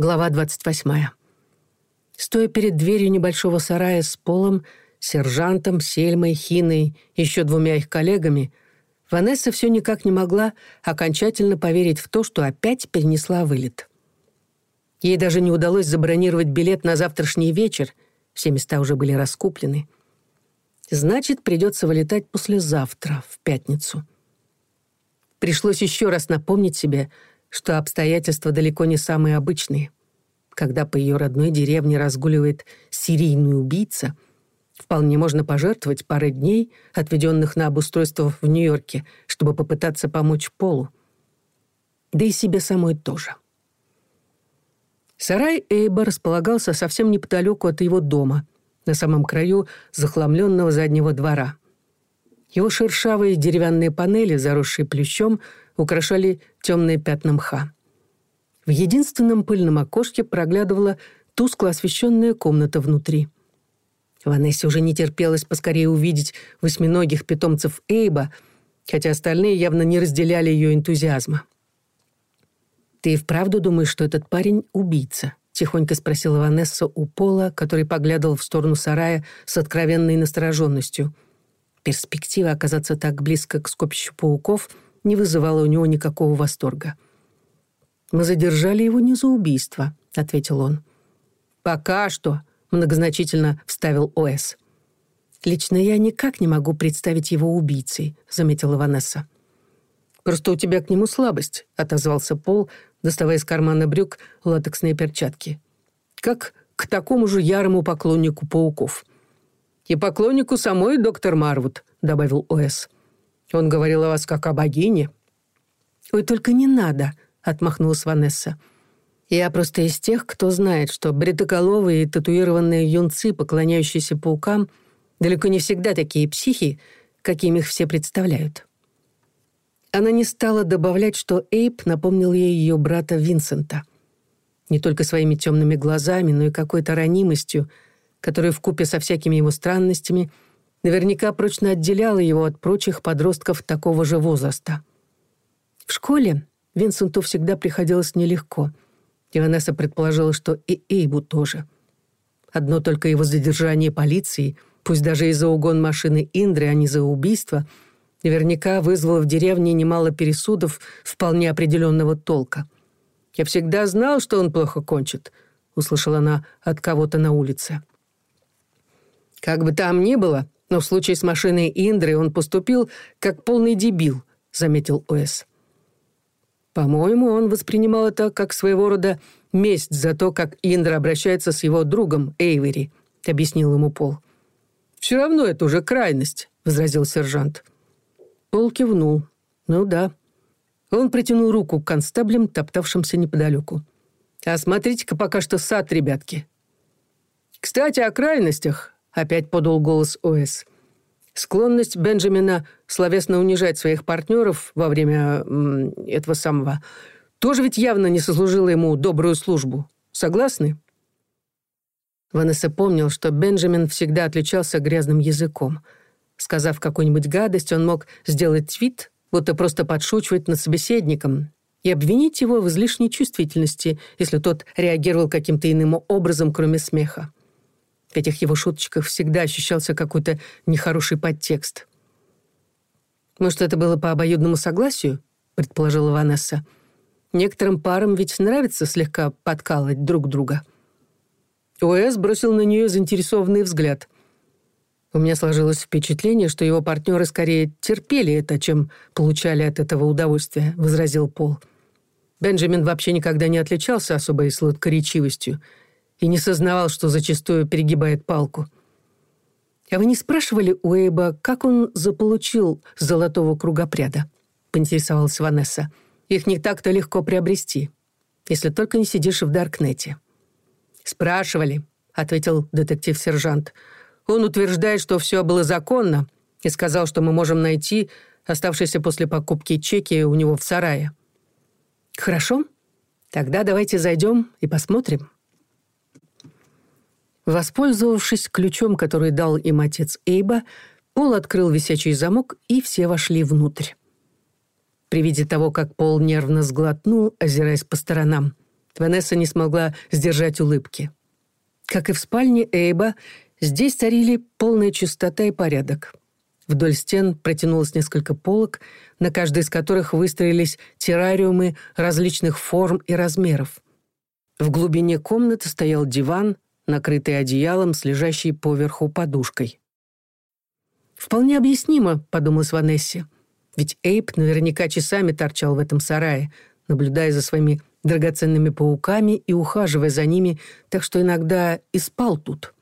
Глава 28. Стоя перед дверью небольшого сарая с полом, сержантом, Сельмой, Хиной и еще двумя их коллегами, Ванесса все никак не могла окончательно поверить в то, что опять перенесла вылет. Ей даже не удалось забронировать билет на завтрашний вечер, все места уже были раскуплены. Значит, придется вылетать послезавтра, в пятницу. Пришлось еще раз напомнить себе, что обстоятельства далеко не самые обычные. Когда по ее родной деревне разгуливает серийный убийца, вполне можно пожертвовать парой дней, отведенных на обустройство в Нью-Йорке, чтобы попытаться помочь Полу. Да и себе самой тоже. Сарай Эйба располагался совсем неподалеку от его дома, на самом краю захламленного заднего двора. Его шершавые деревянные панели, заросшие плющом, украшали темные пятна мха. В единственном пыльном окошке проглядывала тускло освещенная комната внутри. Ванессе уже не терпелось поскорее увидеть восьминогих питомцев Эйба, хотя остальные явно не разделяли ее энтузиазма. «Ты и вправду думаешь, что этот парень — убийца?» — тихонько спросила Ванесса у Пола, который поглядывал в сторону сарая с откровенной настороженностью. Перспектива оказаться так близко к скопищу пауков — не вызывало у него никакого восторга. «Мы задержали его не за убийство», — ответил он. «Пока что», — многозначительно вставил О.С. «Лично я никак не могу представить его убийцей», — заметила Ванесса. «Просто у тебя к нему слабость», — отозвался Пол, доставая из кармана брюк латексные перчатки. «Как к такому же ярому поклоннику пауков». «И поклоннику самой доктор Марвуд», — добавил О.С. «О.С. Он говорил о вас как о богине. Ой, только не надо, отмахнулась Ванесса. Я просто из тех, кто знает, что бредоголовые и татуированные юнцы, поклоняющиеся паукам, далеко не всегда такие психи, какими их все представляют. Она не стала добавлять, что Эйп напомнил ей ее брата Винсента. Не только своими темными глазами, но и какой-то ранимостью, которая вкупе со всякими его странностями – Наверняка прочно отделяла его от прочих подростков такого же возраста. В школе Винсенту всегда приходилось нелегко. Иванесса предположила, что и Эйбу тоже. Одно только его задержание полиции, пусть даже из за угон машины Индры, а не за убийство, наверняка вызвало в деревне немало пересудов вполне определенного толка. «Я всегда знал, что он плохо кончит», — услышала она от кого-то на улице. «Как бы там ни было», но в случае с машиной Индры он поступил как полный дебил», — заметил Уэс. По-моему, он воспринимал это как своего рода месть за то, как Индра обращается с его другом Эйвери, объяснил ему Пол. «Все равно это уже крайность», — возразил сержант. Пол кивнул. «Ну да». Он протянул руку к констаблям, топтавшимся неподалеку. «Осмотрите-ка пока что сад, ребятки». «Кстати, о крайностях», опять подал голос О.С. Склонность Бенджамина словесно унижать своих партнеров во время этого самого тоже ведь явно не сослужила ему добрую службу. Согласны? Ванесса помнил, что Бенджамин всегда отличался грязным языком. Сказав какую-нибудь гадость, он мог сделать вид, будто просто подшучивает над собеседником, и обвинить его в излишней чувствительности, если тот реагировал каким-то иным образом, кроме смеха. В В Этих его шуточках всегда ощущался какой-то нехороший подтекст. «Может, «Ну это было по обоюдному согласию?» — предположила Ванесса. «Некоторым парам ведь нравится слегка подкалывать друг друга». Уэс бросил на нее заинтересованный взгляд. У меня сложилось впечатление, что его партнеры скорее терпели это, чем получали от этого удовольствие, — возразил Пол. Бенджамин вообще никогда не отличался особой сладкоречивостью — и не сознавал, что зачастую перегибает палку. А вы не спрашивали Уэйба, как он заполучил золотого кругопряда? Поинтересовалась Ванесса. Их не так-то легко приобрести, если только не сидишь в Даркнете. Спрашивали, ответил детектив-сержант. Он утверждает, что все было законно, и сказал, что мы можем найти оставшиеся после покупки чеки у него в сарае. Хорошо, тогда давайте зайдем и посмотрим. Воспользовавшись ключом, который дал им отец Эйба, Пол открыл висячий замок, и все вошли внутрь. При виде того, как Пол нервно сглотнул, озираясь по сторонам, Ванесса не смогла сдержать улыбки. Как и в спальне Эйба, здесь царили полная чистота и порядок. Вдоль стен протянулось несколько полок, на каждой из которых выстроились террариумы различных форм и размеров. В глубине комнаты стоял диван, накрытый одеялом с лежащей поверху подушкой. «Вполне объяснимо», — подумалась Ванессе. «Ведь Эйп наверняка часами торчал в этом сарае, наблюдая за своими драгоценными пауками и ухаживая за ними, так что иногда и спал тут».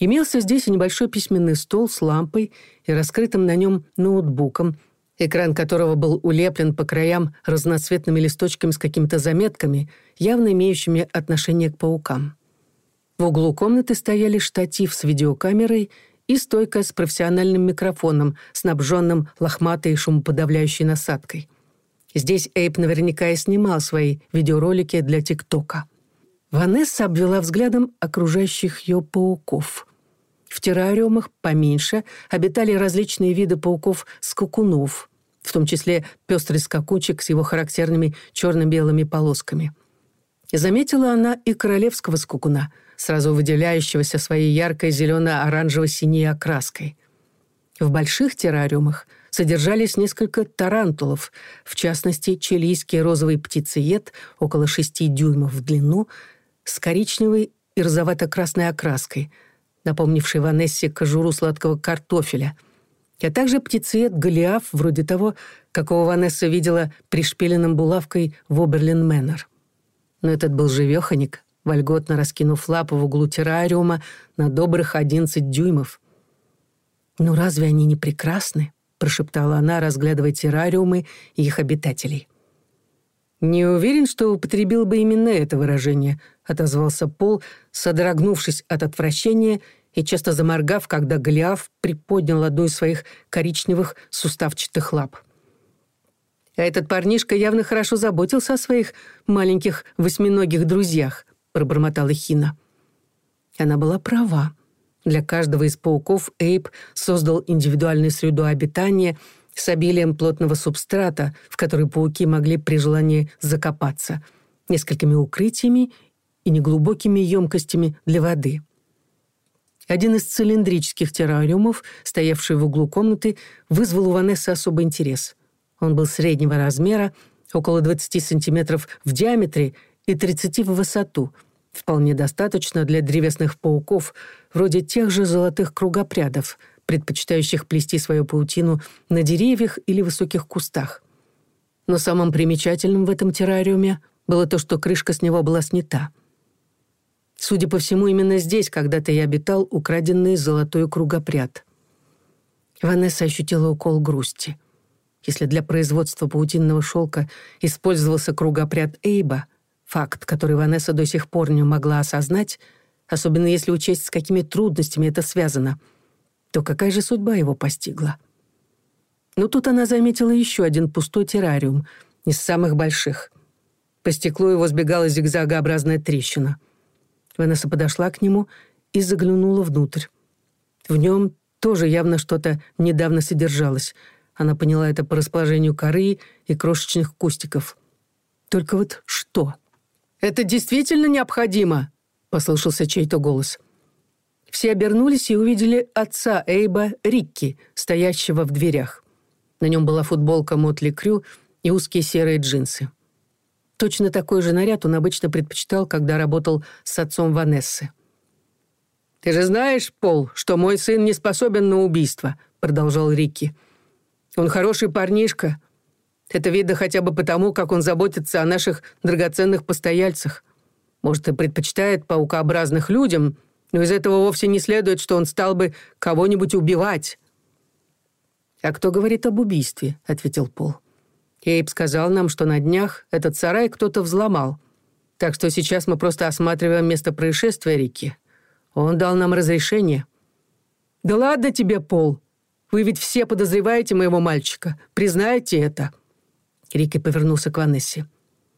Имелся здесь и небольшой письменный стол с лампой и раскрытым на нем ноутбуком, экран которого был улеплен по краям разноцветными листочками с какими-то заметками, явно имеющими отношение к паукам. В углу комнаты стояли штатив с видеокамерой и стойка с профессиональным микрофоном, снабженным лохматой шумоподавляющей насадкой. Здесь Эйп наверняка и снимал свои видеоролики для ТикТока. Ванесса обвела взглядом окружающих ее пауков. В террариумах поменьше обитали различные виды пауков-скакунов, в том числе пестрый скакучек с его характерными черно-белыми полосками. Заметила она и королевского скакуна — сразу выделяющегося своей яркой зелено-оранжево-синей окраской. В больших террариумах содержались несколько тарантулов, в частности, чилийский розовый птицеед около 6 дюймов в длину с коричневой и розовато-красной окраской, напомнившей Ванессе кожуру сладкого картофеля, а также птицеед Голиаф, вроде того, какого Ванесса видела пришпиленным булавкой в Оберлин-Мэннер. Но этот был живеханик, вольготно раскинув лапы в углу террариума на добрых одиннадцать дюймов. «Ну разве они не прекрасны?» — прошептала она, разглядывая террариумы и их обитателей. «Не уверен, что употребил бы именно это выражение», — отозвался Пол, содрогнувшись от отвращения и часто заморгав, когда Голиаф приподнял одну из своих коричневых суставчатых лап. «А этот парнишка явно хорошо заботился о своих маленьких восьминогих друзьях», — пробормотала Хина. Она была права. Для каждого из пауков Эйп создал индивидуальную среду обитания с обилием плотного субстрата, в который пауки могли при желании закопаться, несколькими укрытиями и неглубокими емкостями для воды. Один из цилиндрических террариумов, стоявший в углу комнаты, вызвал у Ванессы особый интерес. Он был среднего размера, около 20 сантиметров в диаметре и 30 в высоту, вполне достаточно для древесных пауков, вроде тех же золотых кругопрядов, предпочитающих плести свою паутину на деревьях или высоких кустах. Но самым примечательным в этом террариуме было то, что крышка с него была снята. Судя по всему, именно здесь когда-то я обитал украденный золотой кругопряд. Ванесса ощутила укол грусти. Если для производства паутинного шелка использовался кругопряд Эйба, Факт, который Ванесса до сих пор не могла осознать, особенно если учесть, с какими трудностями это связано, то какая же судьба его постигла? Но ну, тут она заметила еще один пустой террариум, из самых больших. По стеклу его сбегала зигзагообразная трещина. Ванесса подошла к нему и заглянула внутрь. В нем тоже явно что-то недавно содержалось. Она поняла это по расположению коры и крошечных кустиков. Только вот что? «Это действительно необходимо!» — послышался чей-то голос. Все обернулись и увидели отца Эйба Рикки, стоящего в дверях. На нем была футболка Мотли Крю и узкие серые джинсы. Точно такой же наряд он обычно предпочитал, когда работал с отцом Ванессы. «Ты же знаешь, Пол, что мой сын не способен на убийство», — продолжал Рикки. «Он хороший парнишка, Это видно хотя бы потому, как он заботится о наших драгоценных постояльцах. Может, и предпочитает паукообразных людям, но из этого вовсе не следует, что он стал бы кого-нибудь убивать». «А кто говорит об убийстве?» — ответил Пол. Эйб сказал нам, что на днях этот Рики повернулся к Ванессе.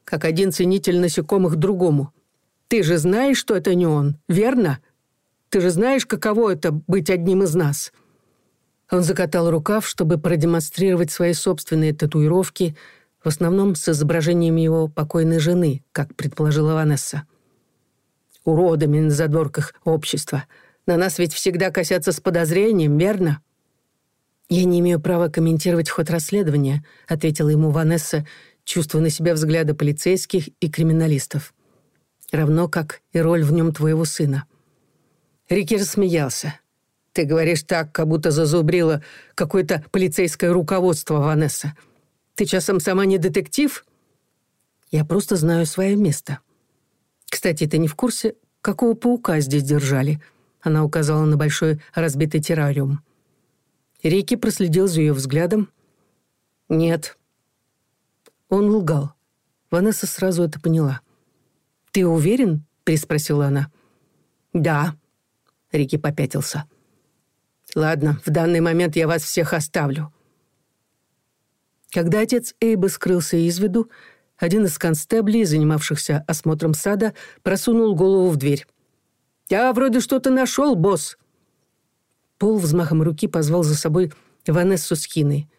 «Как один ценитель насекомых другому. Ты же знаешь, что это не он, верно? Ты же знаешь, каково это — быть одним из нас?» Он закатал рукав, чтобы продемонстрировать свои собственные татуировки, в основном с изображениями его покойной жены, как предположила Ванесса. «Уродами на задворках общества. На нас ведь всегда косятся с подозрением, верно?» «Я не имею права комментировать ход расследования», ответила ему Ванесса, чувствуя на себя взгляды полицейских и криминалистов. «Равно как и роль в нем твоего сына». Рики рассмеялся. «Ты говоришь так, как будто зазубрила какое-то полицейское руководство, Ванесса. Ты часом сама не детектив?» «Я просто знаю свое место. Кстати, ты не в курсе, какого паука здесь держали?» Рики проследил за ее взглядом. «Нет». Он лгал. Ванесса сразу это поняла. «Ты уверен?» — переспросила она. «Да». Рики попятился. «Ладно, в данный момент я вас всех оставлю». Когда отец Эйба скрылся из виду, один из констеблей, занимавшихся осмотром сада, просунул голову в дверь. «Я вроде что-то нашел, босс», Пол взмахом руки позвал за собой Ванессу с Хиной.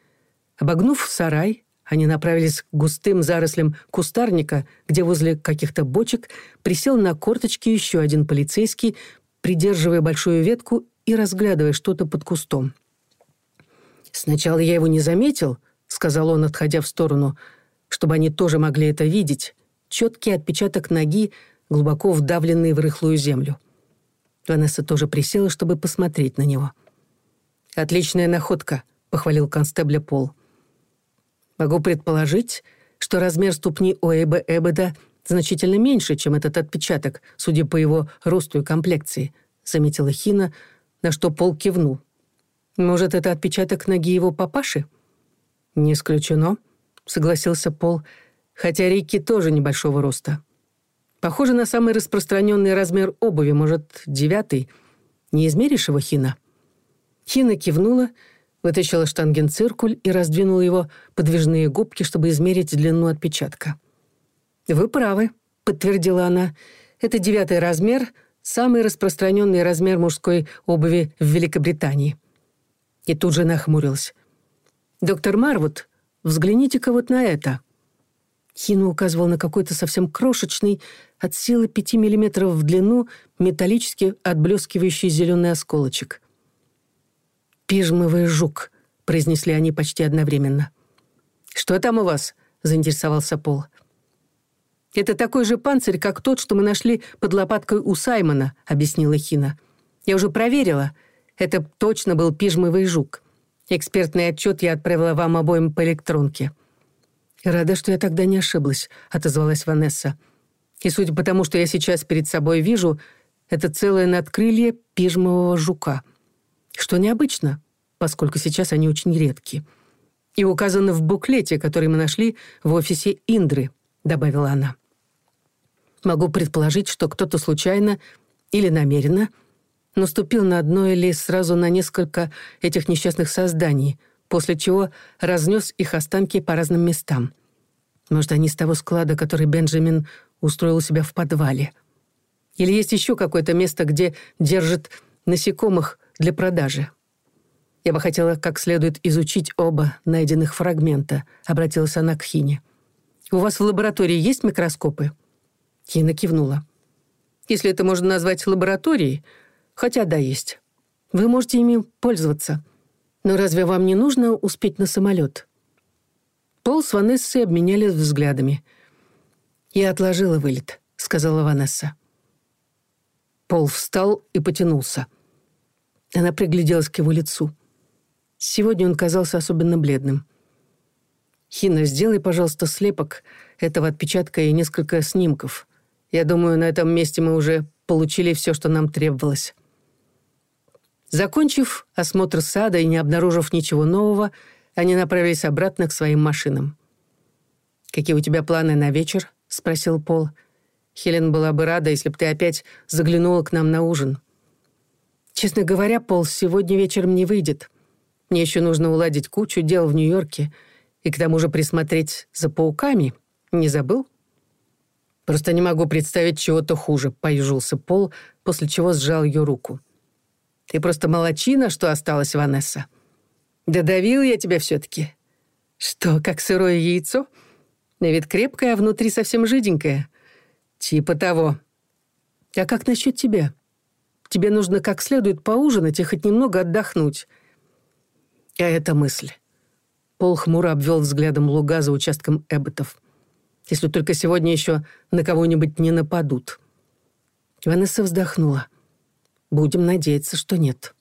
Обогнув сарай, они направились к густым зарослям кустарника, где возле каких-то бочек присел на корточки еще один полицейский, придерживая большую ветку и разглядывая что-то под кустом. Сначала я его не заметил, — сказал он, отходя в сторону, чтобы они тоже могли это видеть, четкий отпечаток ноги, глубоко вдавленный в рыхлую землю. Ванесса присела, чтобы посмотреть на него. «Отличная находка», — похвалил констебля Пол. «Могу предположить, что размер ступни у Эйба Эбеда значительно меньше, чем этот отпечаток, судя по его росту и комплекции», — заметила Хина, на что Пол кивнул. «Может, это отпечаток ноги его папаши?» «Не исключено», — согласился Пол, хотя Рикки тоже небольшого роста. Похоже на самый распространенный размер обуви, может, девятый. Не измеришь его, Хина?» Хина кивнула, вытащила штангенциркуль и раздвинула его подвижные губки, чтобы измерить длину отпечатка. «Вы правы», — подтвердила она. «Это девятый размер, самый распространенный размер мужской обуви в Великобритании». И тут же нахмурилась. «Доктор Марвуд, взгляните-ка вот на это». Кинулказ указывал на какой-то совсем крошечный, от силы пяти миллиметров в длину, металлически отблескивающий зеленый осколочек. «Пижмовый жук», — произнесли они почти одновременно. «Что там у вас?» — заинтересовался Пол. «Это такой же панцирь, как тот, что мы нашли под лопаткой у Саймона», — объяснила Хина. «Я уже проверила. Это точно был пижмовый жук. Экспертный отчет я отправила вам обоим по электронке». «Рада, что я тогда не ошиблась», — отозвалась Ванесса. «И судя по тому, что я сейчас перед собой вижу, это целое надкрылье пижмового жука. Что необычно, поскольку сейчас они очень редки. И указано в буклете, который мы нашли в офисе Индры», — добавила она. «Могу предположить, что кто-то случайно или намеренно — наступил на одно или сразу на несколько этих несчастных созданий, после чего разнес их останки по разным местам. Может, они с того склада, который Бенджамин устроил у себя в подвале. Или есть еще какое-то место, где держат насекомых для продажи. «Я бы хотела как следует изучить оба найденных фрагмента», — обратилась она к Хине. «У вас в лаборатории есть микроскопы?» Хина кивнула. «Если это можно назвать лабораторией, хотя да, есть. Вы можете ими пользоваться. Но разве вам не нужно успеть на самолет? Пол с Ванессой обменялись взглядами. «Я отложила вылет», — сказала Ванесса. Пол встал и потянулся. Она пригляделась к его лицу. Сегодня он казался особенно бледным. «Хина, сделай, пожалуйста, слепок этого отпечатка и несколько снимков. Я думаю, на этом месте мы уже получили все, что нам требовалось». Закончив осмотр сада и не обнаружив ничего нового, они направились обратно к своим машинам. «Какие у тебя планы на вечер?» — спросил Пол. «Хелен была бы рада, если бы ты опять заглянула к нам на ужин». «Честно говоря, Пол, сегодня вечером не выйдет. Мне еще нужно уладить кучу дел в Нью-Йорке и к тому же присмотреть за пауками. Не забыл?» «Просто не могу представить чего-то хуже», — поюжился Пол, после чего сжал ее руку. Ты просто молочина, что осталась, Ванесса. Додавил я тебя все-таки. Что, как сырое яйцо? На вид крепкое, а внутри совсем жиденькое. Типа того. А как насчет тебя? Тебе нужно как следует поужинать и хоть немного отдохнуть. А это мысль. Пол хмуро обвел взглядом луга за участком Эбботов. Если только сегодня еще на кого-нибудь не нападут. Ванесса вздохнула. Будем надеяться, что нет.